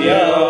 Yeah.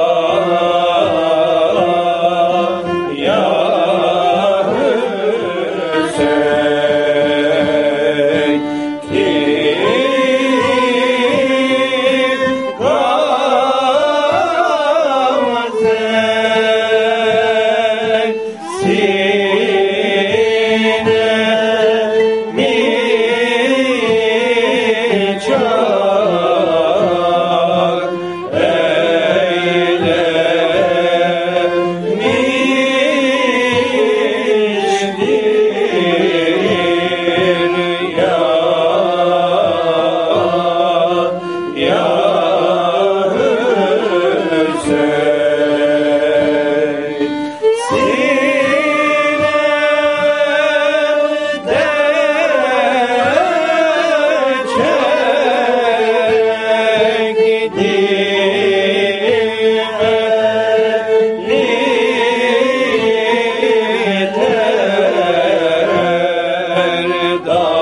Eda